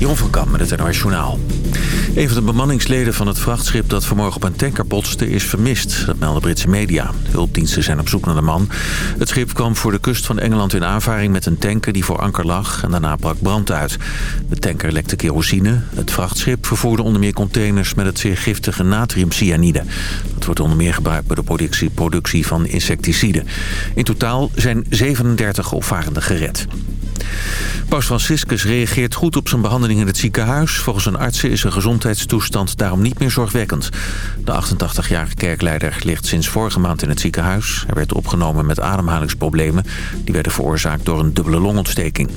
Jon van Kam met het NOS Journaal. Een van de bemanningsleden van het vrachtschip dat vanmorgen op een tanker botste is vermist. Dat melden Britse media. Hulpdiensten zijn op zoek naar de man. Het schip kwam voor de kust van Engeland in aanvaring met een tanker die voor anker lag. En daarna brak brand uit. De tanker lekte kerosine. Het vrachtschip vervoerde onder meer containers met het zeer giftige natriumcyanide. Dat wordt onder meer gebruikt bij de productie, productie van insecticiden. In totaal zijn 37 opvarenden gered. Paus Franciscus reageert goed op zijn behandeling in het ziekenhuis. Volgens een artsen is zijn gezondheidstoestand daarom niet meer zorgwekkend. De 88-jarige kerkleider ligt sinds vorige maand in het ziekenhuis. Hij werd opgenomen met ademhalingsproblemen. Die werden veroorzaakt door een dubbele longontsteking.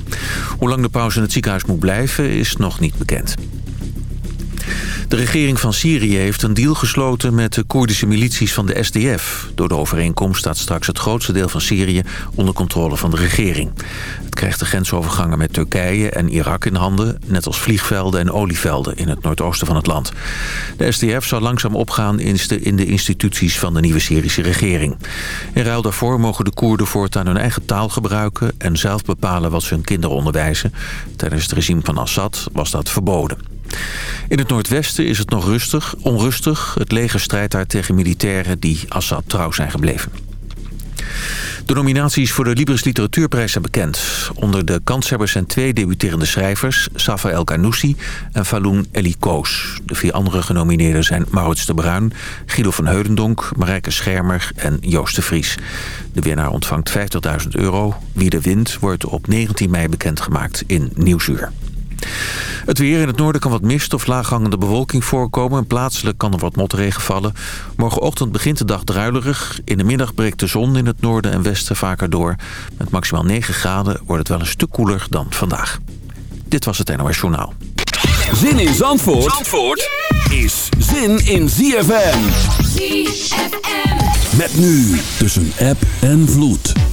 Hoe lang de paus in het ziekenhuis moet blijven is nog niet bekend. De regering van Syrië heeft een deal gesloten met de Koerdische milities van de SDF. Door de overeenkomst staat straks het grootste deel van Syrië onder controle van de regering. Het krijgt de grensovergangen met Turkije en Irak in handen... net als vliegvelden en olievelden in het noordoosten van het land. De SDF zal langzaam opgaan in de instituties van de nieuwe Syrische regering. In ruil daarvoor mogen de Koerden voortaan hun eigen taal gebruiken... en zelf bepalen wat ze hun kinderen onderwijzen. Tijdens het regime van Assad was dat verboden. In het noordwesten is het nog rustig, onrustig. Het leger strijdt daar tegen militairen die Assad trouw zijn gebleven. De nominaties voor de Libris Literatuurprijs zijn bekend. Onder de kanshebbers zijn twee debuterende schrijvers... Safa El Ganoussi en Falun Elikoos. De vier andere genomineerden zijn Maurits de Bruin... Guido van Heudendonk, Marijke Schermer en Joost de Vries. De winnaar ontvangt 50.000 euro. Wie de wint wordt op 19 mei bekendgemaakt in Nieuwsuur. Het weer in het noorden kan wat mist of laaghangende bewolking voorkomen. En plaatselijk kan er wat motregen vallen. Morgenochtend begint de dag druilerig. In de middag breekt de zon in het noorden en westen vaker door. Met maximaal 9 graden wordt het wel een stuk koeler dan vandaag. Dit was het NOS Journaal. Zin in Zandvoort, Zandvoort is zin in ZFM. ZFM. Met nu tussen app en vloed.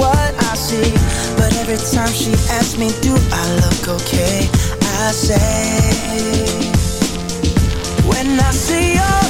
What I see. But every time she asks me, Do I look okay? I say, When I see your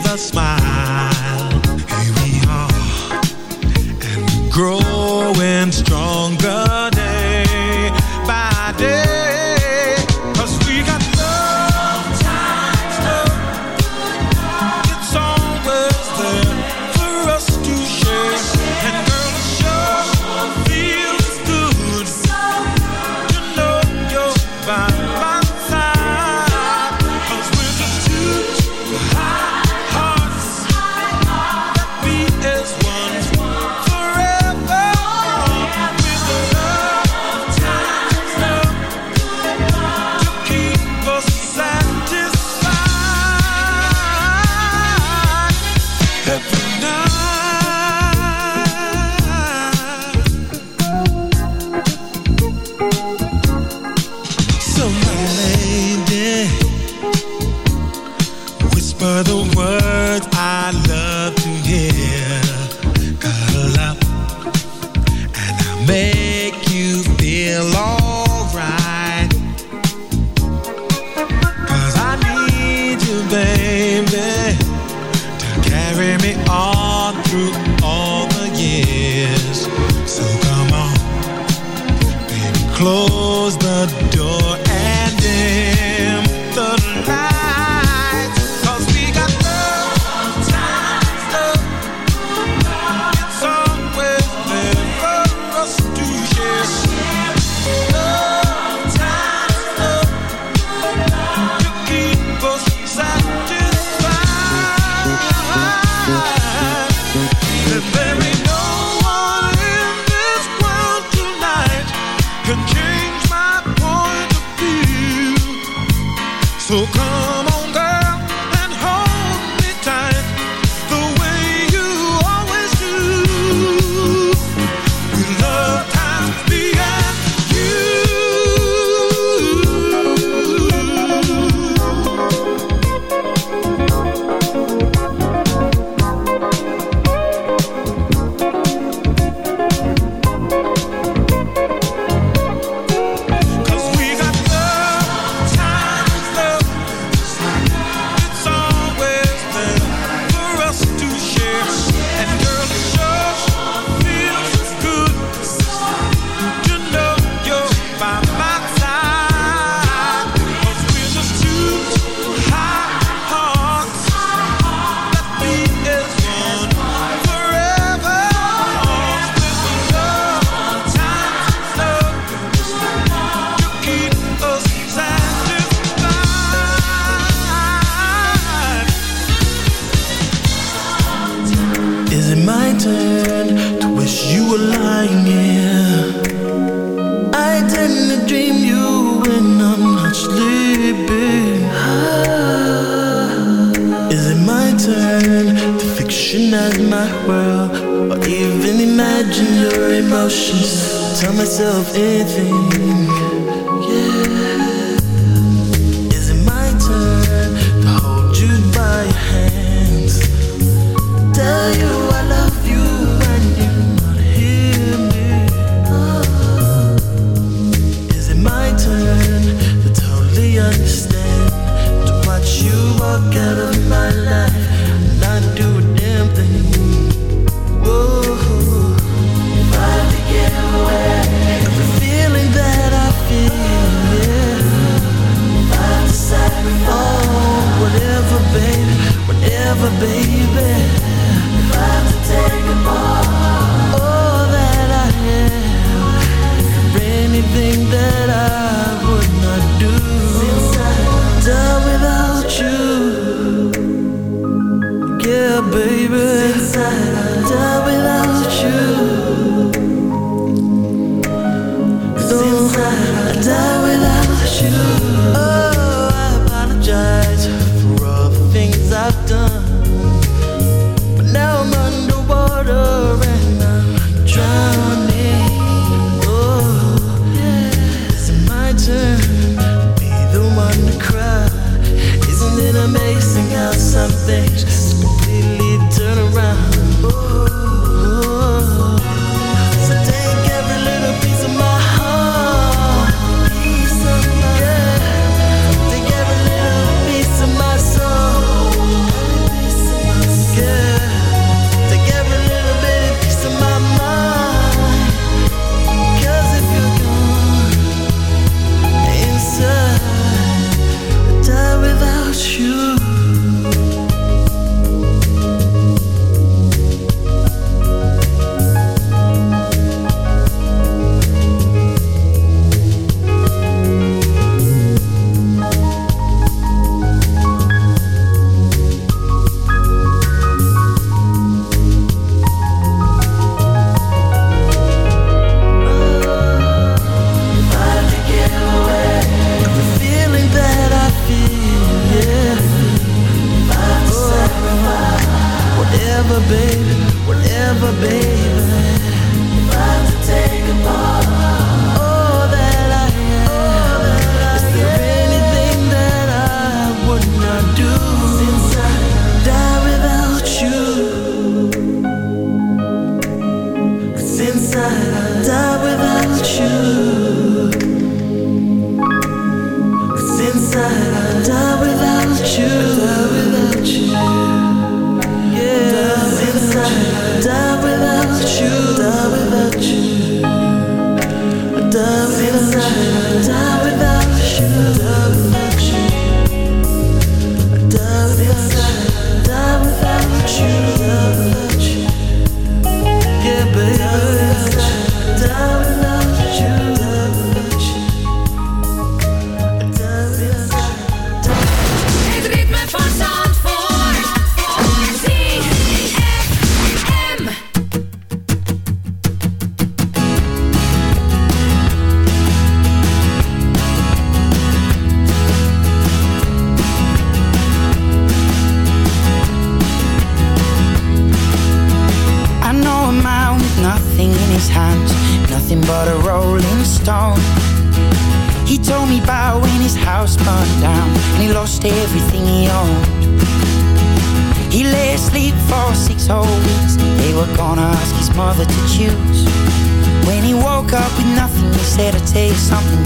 Growing stronger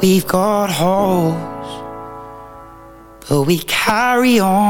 We've got holes. But we carry on.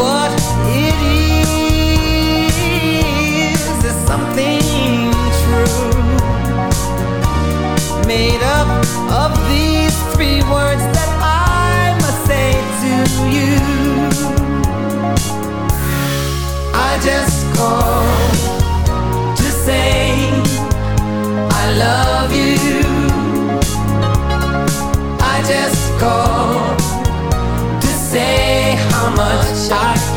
What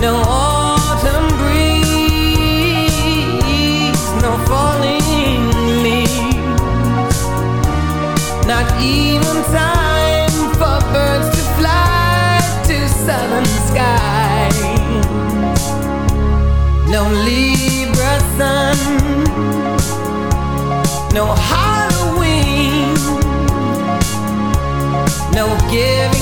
No autumn breeze No falling leaves. Not even time for birds to fly To southern skies. No Libra sun No Halloween. No giving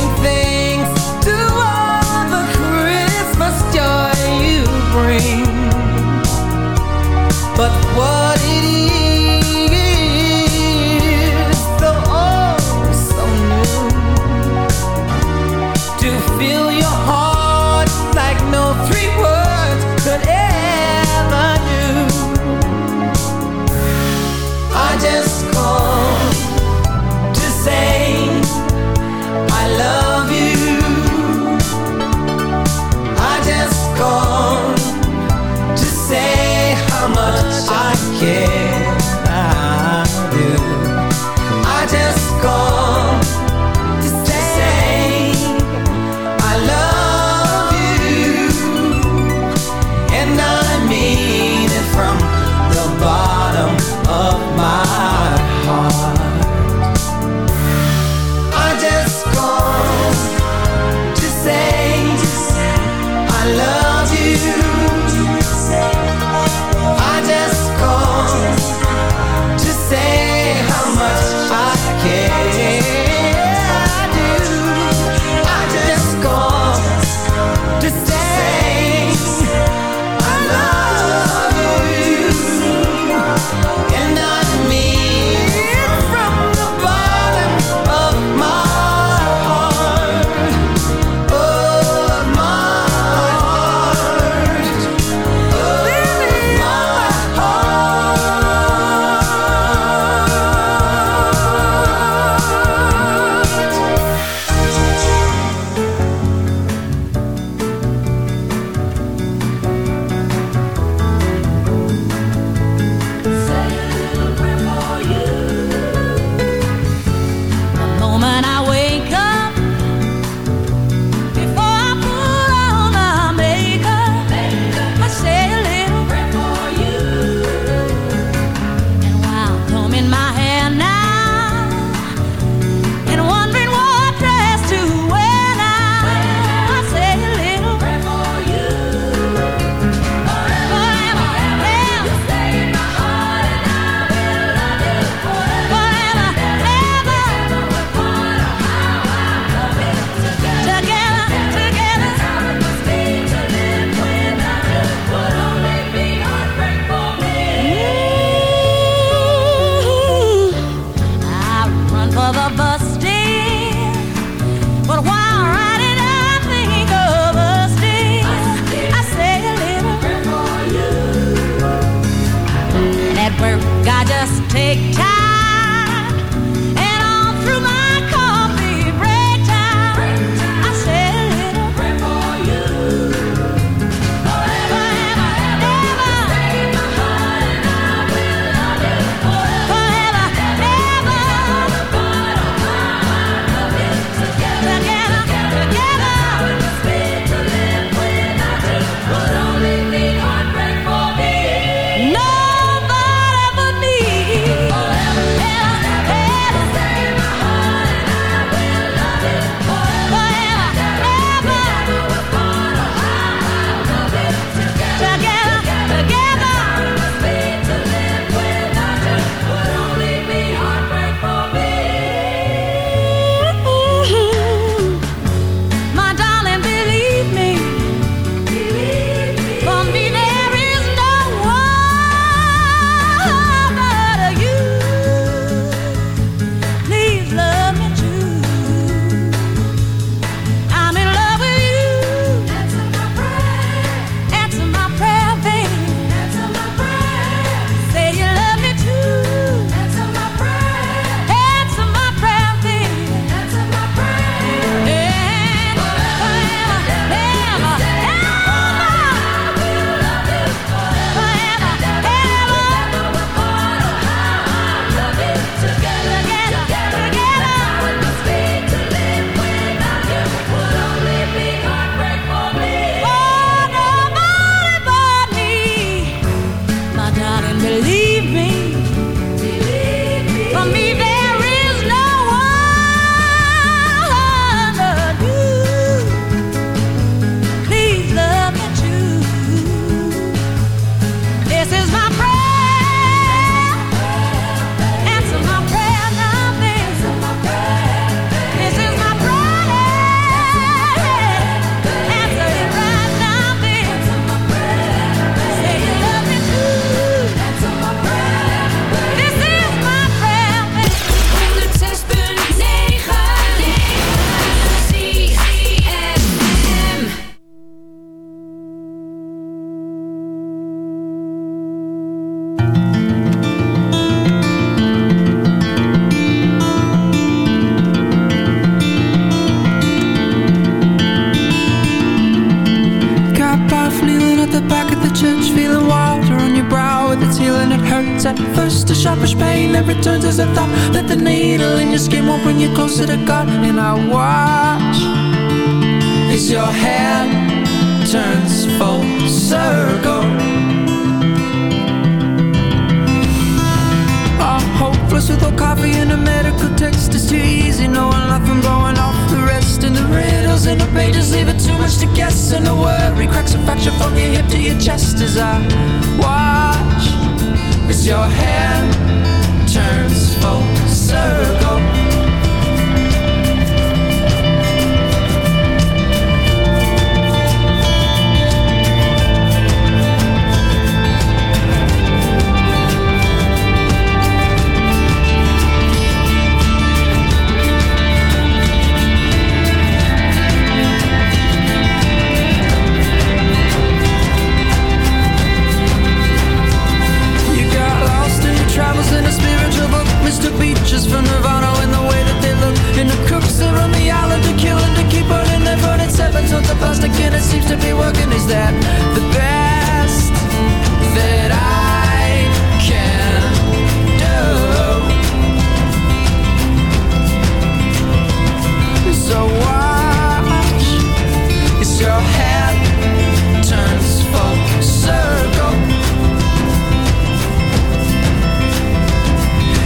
your head turns full circle.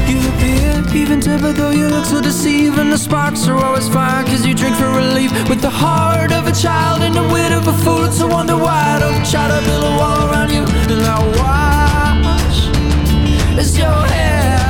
You appear even typical, you look so deceiving. The sparks are always fine, cause you drink for relief. With the heart of a child and the wit of a fool, it's wonder why I don't try to build a wall around you. And I watch as your head.